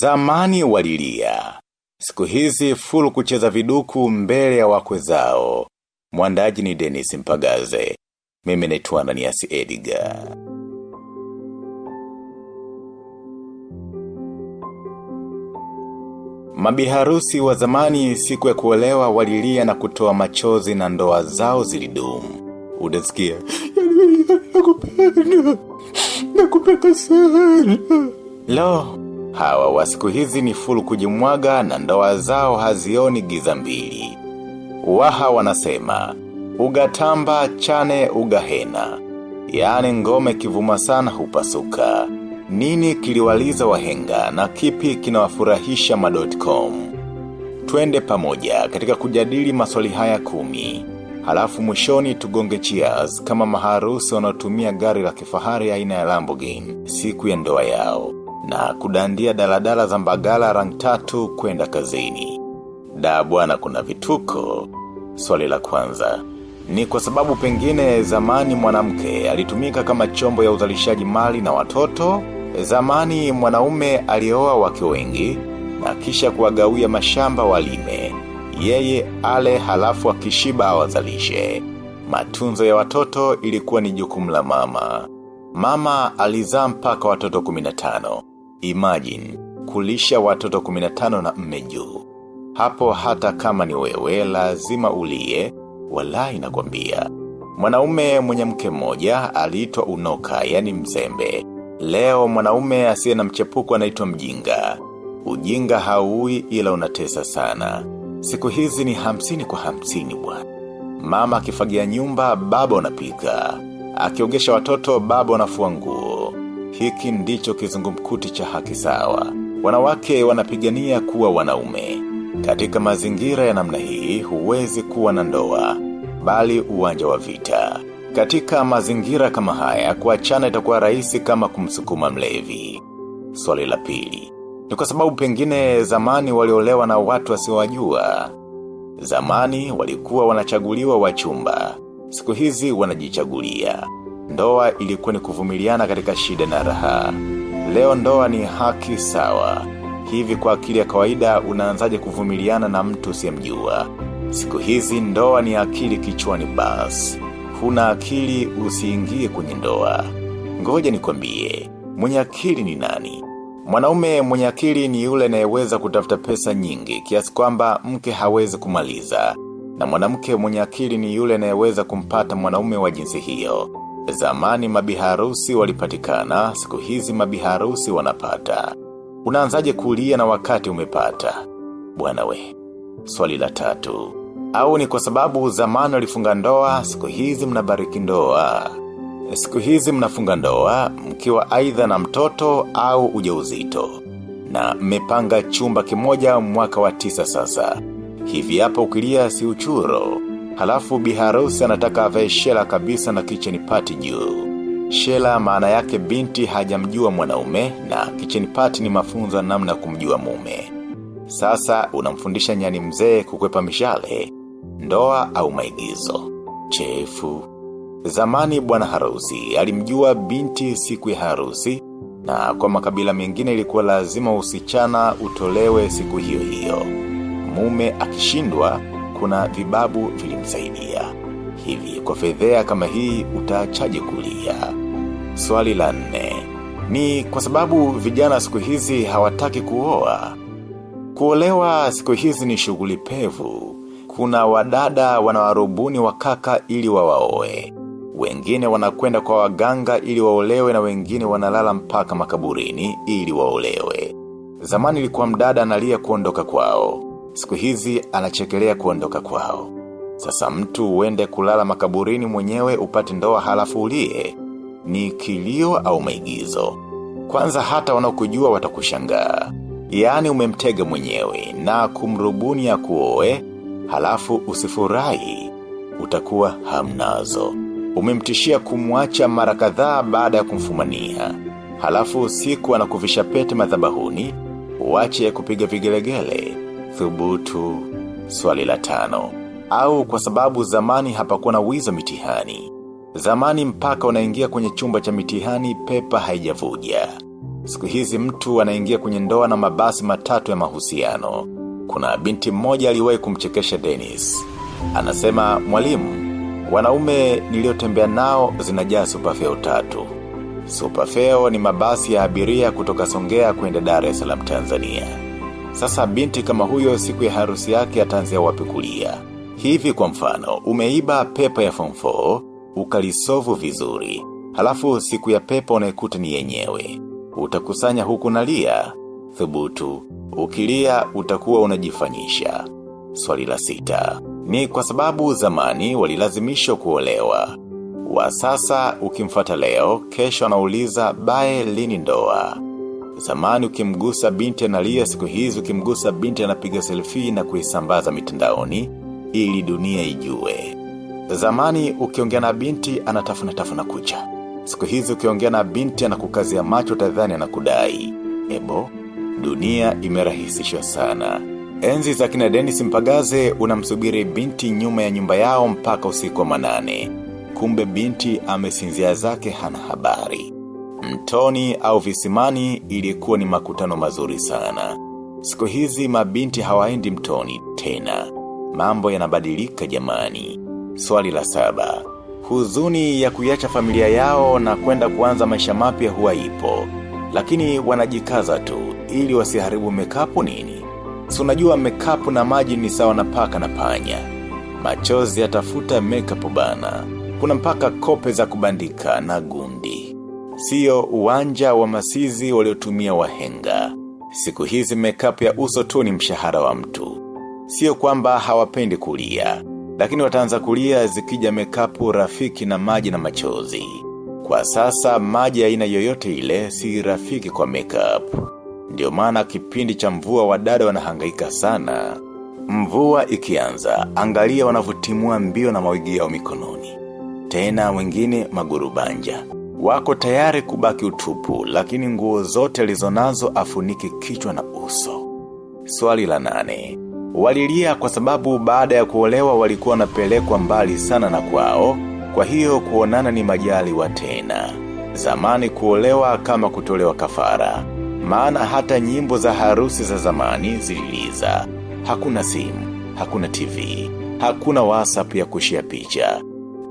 Zamani walilia. Siku hizi fulu kucheza viduku mbele ya wakwe zao. Mwandaji ni Dennis Mpagaze. Mimi naitwa Ananias Edgar. Mabiharusi wa zamani siku ya kuolewa walilia na kutoa machozi na ndoa zao zilidumu. Udasikia, nakupenda, nakupenda sana. Lo, hawa wa siku hizi ni fulu kujimwaga na ndoa zao hazioni giza mbili. Waha wanasema, ugatamba chane ugahena. Yaani ngome kivuma sana hupasuka. Nini kiliwaliza wahenga na kipi kinawafurahisha ma.com. Twende pamoja katika kujadili maswali haya kumi. Halafu mwishoni tugonge cheers kama maharusi wanaotumia gari la kifahari aina ya Lamborghini siku ya ndoa yao na kudandia daladala za mbagala rang tatu kwenda kazini. Da bwana kuna vituko. Swali la kwanza. Ni kwa sababu pengine zamani mwanamke alitumika kama chombo ya uzalishaji mali na watoto, zamani mwanaume alioa wake wengi na kisha kuwagawia mashamba walime. Yeye ale halafu akishiba awazalishe. Matunzo ya watoto ilikuwa ni jukumu la mama. Mama alizaa mpaka watoto 15. Imagine, kulisha watoto 15 na mme juu. Hapo hata kama ni wewe lazima ulie, wala inakwambia. Mwanaume mwenye mke mmoja aliitwa unoka, yani mzembe. Leo mwanaume asiye na mchepuko anaitwa mjinga. Ujinga haui ila unatesa sana. Siku hizi ni hamsini kwa hamsini bwana. Mama akifagia nyumba, baba unapika. Akiogesha watoto, baba unafua nguo. Hiki ndicho kizungumkuti cha haki sawa. Wanawake wanapigania kuwa wanaume. Katika mazingira ya namna hii, huwezi kuwa na ndoa, bali uwanja wa vita. Katika mazingira kama haya, kuachana itakuwa rahisi kama kumsukuma mlevi. Swali la pili. Ni kwa sababu pengine zamani waliolewa na watu wasiowajua. Zamani walikuwa wanachaguliwa wachumba. Siku hizi wanajichagulia. Ndoa ilikuwa ni kuvumiliana katika shida na raha. Leo ndoa ni haki sawa. Hivi kwa akili ya kawaida unaanzaje kuvumiliana na mtu usiyemjua. Siku hizi ndoa ni akili kichwani bas. Huna akili usiingie kwenye ndoa. Ngoja nikwambie, mwenye akili ni nani? Mwanaume mwenye akili ni yule anayeweza kutafuta pesa nyingi kiasi kwamba mke hawezi kumaliza. Na mwanamke mwenye akili ni yule anayeweza kumpata mwanaume wa jinsi hiyo. Zamani mabiharusi walipatikana, siku hizi mabiharusi wanapata. Unaanzaje kulia na wakati umepata? Bwana we. Swali la tatu. Au ni kwa sababu zamani walifunga ndoa, siku hizi mnabariki ndoa. Siku hizi mnafunga ndoa, mkiwa aidha na mtoto au ujauzito. Na mmepanga chumba kimoja mwaka wa tisa sasa. Hivi hapa ukilia si uchuro. Halafu biharusi anataka avae shela kabisa na kitchen party juu. Shela maana yake binti hajamjua mwanaume na kitchen party ni mafunzo namna kumjua mume. Sasa unamfundisha nyani mzee kukwepa mishale, ndoa au maigizo. Chefu. Zamani bwana harusi alimjua binti siku ya harusi na kwa makabila mengine ilikuwa lazima usichana utolewe siku hiyo hiyo. Mume akishindwa kuna vibabu vilimsaidia. Hivi kwa fedhea kama hii utaachaje kulia. Swali la nne. Ni kwa sababu vijana siku hizi hawataki kuoa. Kuolewa siku hizi ni shughuli pevu. Kuna wadada wanawarubuni wakaka ili wawaoe. Wengine wanakwenda kwa waganga ili waolewe na wengine wanalala mpaka makaburini ili waolewe. Zamani ilikuwa mdada analia kuondoka kwao. Siku hizi anachekelea kuondoka kwao. Sasa mtu uende kulala makaburini mwenyewe upate ndoa halafu ulie. Ni kilio au maigizo. Kwanza hata wanaokujua watakushangaa. Yaani umemtega mwenyewe na kumrubuni ya kuoe, halafu usifurahi, utakuwa hamnazo. Umemtishia kumwacha mara kadhaa baada ya kumfumania. Halafu siku anakuvisha pete madhabahuni, uache kupiga vigelegele, thubutu, swali la tano. Au kwa sababu zamani hapakuwa na wizo mitihani. Zamani mpaka unaingia kwenye chumba cha mitihani pepa haijavuja. Siku hizi mtu anaingia kwenye ndoa na mabasi matatu ya mahusiano. Kuna binti mmoja aliwahi kumchekesha Dennis. Anasema, mwalimu, wanaume niliotembea nao zinajaa supafeo tatu. Supafeo ni mabasi ya abiria kutoka Songea kwenda Dar es Salaam Tanzania. Sasa binti kama huyo siku ya harusi yake ataanzia wapi kulia. Hivi kwa mfano, umeiba pepa ya form 4, ukalisovu vizuri. Halafu siku ya pepa unaikuta ni yenyewe. Utakusanya huku nalia, thubutu, ukilia utakuwa unajifanyisha. Swali la sita, ni kwa sababu zamani walilazimishwa kuolewa. Wa sasa ukimfata leo, kesho anauliza bae lini ndoa. Zamani ukimgusa binti analia siku hizi ukimgusa binti anapiga selfie na kuisambaza mitandaoni ili dunia ijue. Zamani ukiongea na binti anatafuna tafuna kucha. Siku hizi ukiongea na binti anakukazia macho tadhani anakudai. Ebo, dunia imerahisishwa sana. Enzi za kina Dennis Mpagaze unamsubiri binti nyuma ya nyumba yao mpaka usiku wa manane. Kumbe binti amesinzia zake hana habari. Mtoni au visimani ilikuwa ni makutano mazuri sana. Siku hizi mabinti hawaendi mtoni tena. Mambo yanabadilika jamani. Swali la saba. Huzuni ya kuiacha familia yao na kwenda kuanza maisha mapya huwa ipo. Lakini wanajikaza tu ili wasiharibu mekapu nini. Si unajua mekapu na maji ni sawa na paka na panya. Machozi yatafuta mekapu bana. Kuna mpaka kope za kubandika na gundi. Sio uwanja wa masizi waliotumia wahenga. Siku hizi mekapu ya uso tu ni mshahara wa mtu. Sio kwamba hawapendi kulia, lakini wataanza kulia zikija mekapu rafiki na maji na machozi. Kwa sasa maji aina yoyote ile si rafiki kwa makeup. Ndio maana kipindi cha mvua wadada wanahangaika sana. Mvua ikianza, angalia wanavutimua mbio na mawigi yao mikononi. Tena wengine magurubanja. Wako tayari kubaki utupu, lakini nguo zote alizonazo afunike kichwa na uso. Swali la nane. Walilia kwa sababu baada ya kuolewa walikuwa wanapelekwa mbali sana na kwao, kwa hiyo kuonana ni majali tena. Zamani kuolewa kama kutolewa kafara. Maana hata nyimbo za harusi za zamani zililiza. Hakuna simu, hakuna TV, hakuna whatsapp ya kushia picha.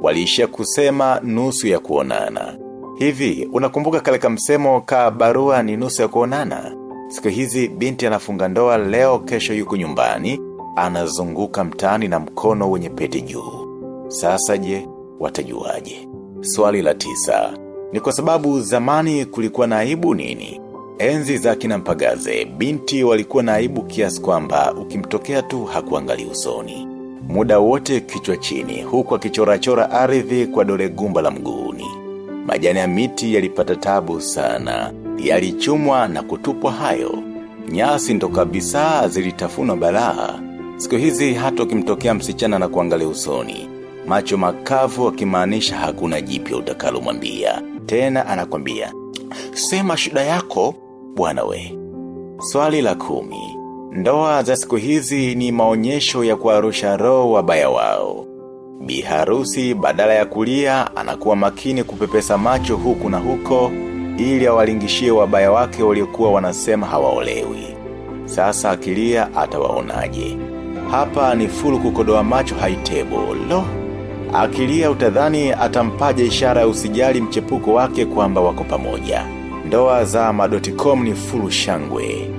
Waliishia kusema nusu ya kuonana. Hivi, unakumbuka kale kamsemo ka barua ni nusu ya kuonana? Siku hizi binti anafunga ndoa leo kesho yuko nyumbani, anazunguka mtaani na mkono wenye pete juu. Sasa je, watajuaje? Swali la tisa. Ni kwa sababu zamani kulikuwa na aibu nini? Enzi za kina mpagaze, binti walikuwa na aibu kiasi kwamba ukimtokea tu hakuangali usoni. Muda wote kichwa chini, huku akichora-chora ardhi kwa dole gumba la mguuni. Majani ya miti yalipata tabu sana, yalichumwa na kutupwa hayo. Nyasi ndo kabisa zilitafunwa balaa. Siku hizi hata ukimtokea msichana na kuangalia usoni. Macho makavu akimaanisha hakuna jipya utakalomwambia. Tena anakwambia, sema shida yako, bwana we. Swali la kumi. Ndoa za siku hizi ni maonyesho ya kuarusha roho wabaya wao. Biharusi badala ya kulia anakuwa makini kupepesa macho huku na huko ili awalingishie wabaya wake waliokuwa wanasema hawaolewi. Sasa akilia atawaonaje. Hapa ni fulu kukodoa macho haitebo. Lo, akilia utadhani atampaja ishara ya usijali mchepuko wake kwamba wako pamoja. Ndoa za madotikom ni fulu shangwe.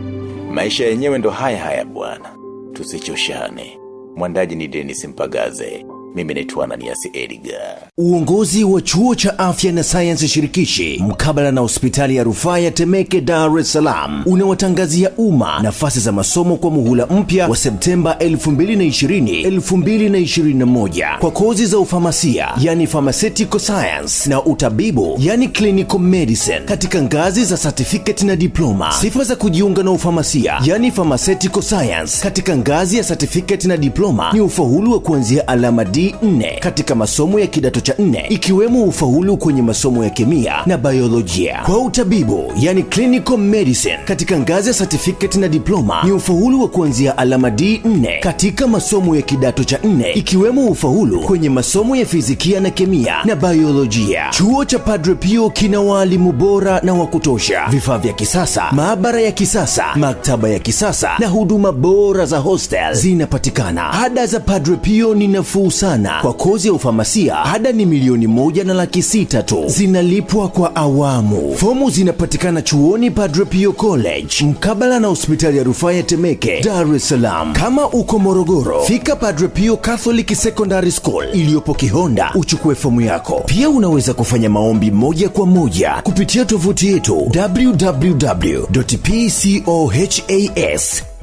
Maisha yenyewe ndo haya haya bwana. Tusichoshane. Mwandaji ni Dennis Mpagaze. Mimi naitwa Ananias Edgar. Uongozi wa chuo cha afya na sayansi shirikishi mkabala na hospitali ya rufaa ya Temeke, Dar es Salaam unawatangazia umma nafasi za masomo kwa muhula mpya wa Septemba 2020 2021 kwa kozi za ufamasia, yani pharmaceutical science na utabibu, yani clinical medicine katika ngazi za certificate na diploma. Sifa za kujiunga na ufamasia, yani pharmaceutical science katika ngazi ya certificate na diploma ni ufaulu wa kuanzia alama D D4 katika masomo ya kidato cha 4 ikiwemo ufaulu kwenye masomo ya kemia na biolojia. Kwa utabibu, yani clinical medicine katika ngazi ya certificate na diploma ni ufaulu wa kuanzia alama D4 katika masomo ya kidato cha 4 ikiwemo ufaulu kwenye masomo ya fizikia na kemia na biolojia. Chuo cha Padre Pio kina waalimu bora na wa kutosha, vifaa vya kisasa, maabara ya kisasa, maktaba ya kisasa na huduma bora za hostel zinapatikana. Ada za Padre Pio ni nafuu sana. Kwa kozi ya ufamasia, ada ni milioni moja na laki sita tu. Zinalipwa kwa awamu. Fomu zinapatikana chuoni Padre Pio College mkabala na hospitali ya rufaa ya Temeke, Dar es Salaam. Kama uko Morogoro, fika Padre Pio Catholic Secondary School iliyopo Kihonda uchukue fomu yako. Pia unaweza kufanya maombi moja kwa moja kupitia tovuti yetu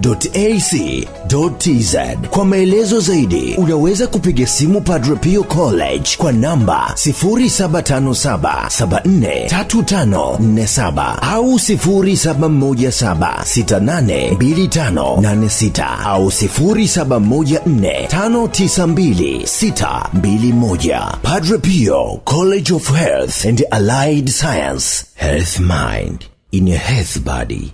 www.pcohas.ac.tz. Kwa maelezo zaidi, unaweza kupiga simu Padre Pio College kwa namba 0757743547 au 0717682586 au 0714592621. Padre Pio College of Health and Allied Science, Health Mind in your health body.